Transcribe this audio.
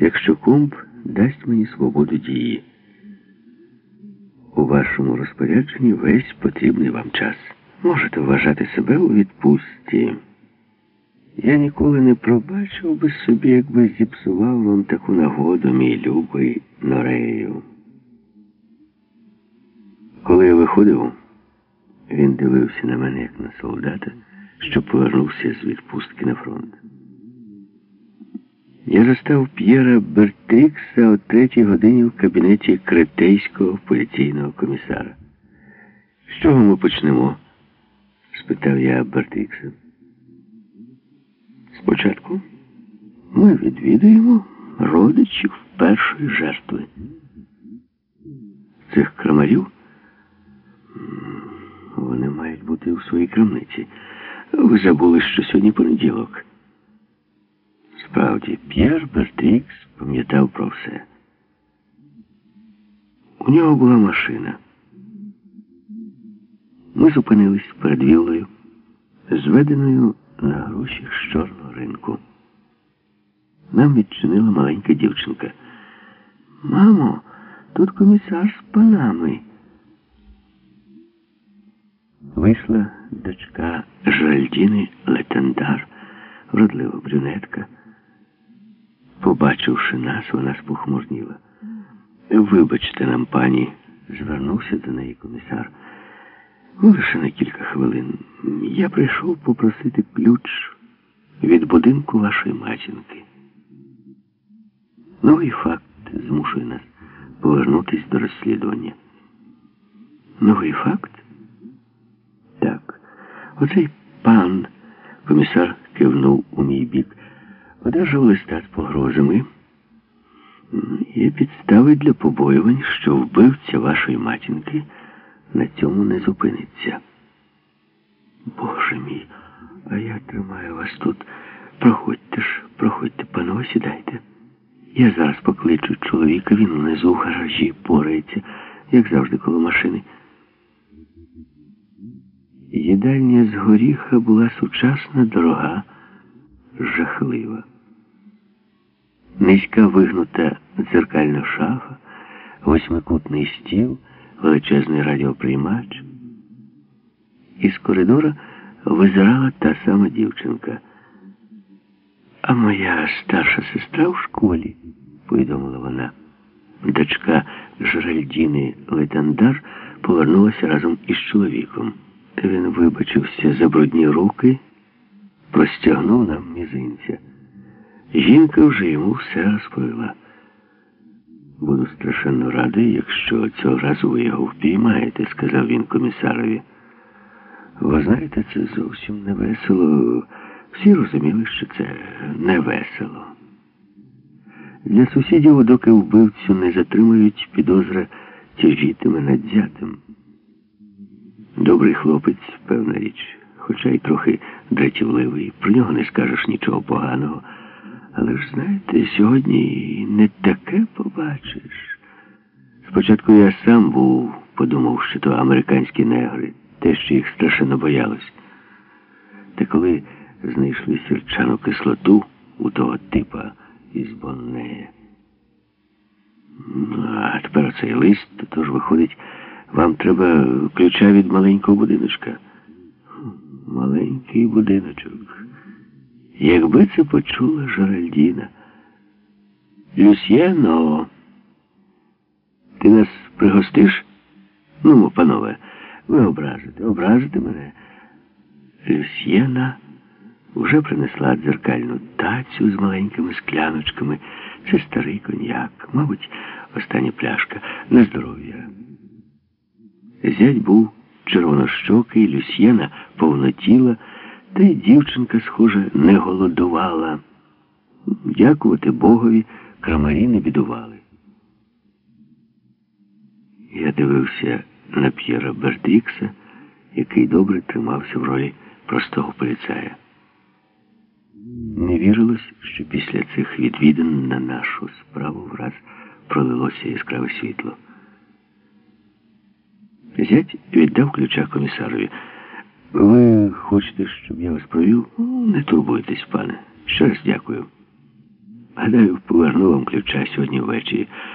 якщо комп дасть мені свободу дії. У вашому розпорядженні весь потрібний вам час. Можете вважати себе у відпустці. Я ніколи не пробачив би собі, якби зіпсував вам таку нагоду, мій любий Норею. Коли я виходив, він дивився на мене, як на солдата, що повернувся з відпустки на фронт. Я застав П'єра Бертрікса о третій годині в кабінеті кретейського поліційного комісара. З чого ми почнемо? спитав я Бертрікса. Спочатку ми відвідаємо родичів першої жертви. Цих крамарів вони мають бути у своїй крамниці. Ви забули, що сьогодні понеділок. Справді, П'єр Бертрікс пам'ятав про все. У нього була машина. Ми зупинились перед віллою, зведеною на гроші з чорного ринку. Нам відчинила маленька дівчинка. Мамо, тут комісар з панами. Вийшла дочка Жальдіни Летендар, вродлива брюнетка. Побачивши нас, вона спохмурніла. Вибачте нам, пані, звернувся до неї комісар. Лише на кілька хвилин. Я прийшов попросити ключ від будинку вашої матінки. Новий факт змушує нас повернутися до розслідування. Новий факт? Так. Оцей пан, комісар кивнув у мій бік, одержав листа з погрозами. Є підстави для побоювань, що вбивця вашої матінки на цьому не зупиниться. Боже мій, а я тримаю вас тут. Проходьте ж, проходьте, панове, сідайте. Я зараз покличу чоловіка, він внизу в гаражі порається, як завжди коло машини. Їдальня з горіха була сучасна, дорога, жахлива. Низька вигнута дзеркальна шафа, восьмикутний стіл, величезний радіоприймач. Із коридора визирала та сама дівчинка. А моя старша сестра в школі, повідомила вона. Дочка Жеральдіни Летандар повернулася разом із чоловіком. Він вибачився за брудні руки, простягнув нам мізинця. Жінка вже йому все розповіла. Буду страшенно радий, якщо цього разу ви його впіймаєте, сказав він комісарові. Ви знаєте, це зовсім не весело. Всі розуміли, що це не весело. Для сусідів, доки вбивцю не затримують, підозра тяжітиме над зятем. Добрий хлопець, певна річ, хоча й трохи дратівливий. Про нього не скажеш нічого поганого. Але ж знаєте, сьогодні не таке побачиш. Спочатку я сам був, подумав, що то американські негри, те, що їх страшенно боялось. Та коли знайшли сірчану кислоту у того типа із Боннея. Ну, а тепер цей лист, тож виходить, вам треба ключа від маленького будиночка. Маленький будиночок. Якби це почула Жеральдіна. Люсьєно, ти нас пригостиш? Ну, панове, ви ображите, ображите мене. Люсьєна вже принесла дзеркальну тацю з маленькими скляночками. Це старий коньяк, мабуть, остання пляшка на здоров'я. Зять був червонощокий, Люсьєна повнотіла, та й дівчинка, схоже, не голодувала. Дякувати Богові, крамарі не бідували. Я дивився на П'єра Бертрікса, який добре тримався в ролі простого поліцая. Не вірилось, що після цих відвідин на нашу справу враз пролилося яскраве світло. Зять віддав ключа комісарові. Ви хочете, щоб я вас провів? Не турбуйтесь, пане. Ще раз дякую. Гадаю, поверну вам ключа сьогодні ввечері.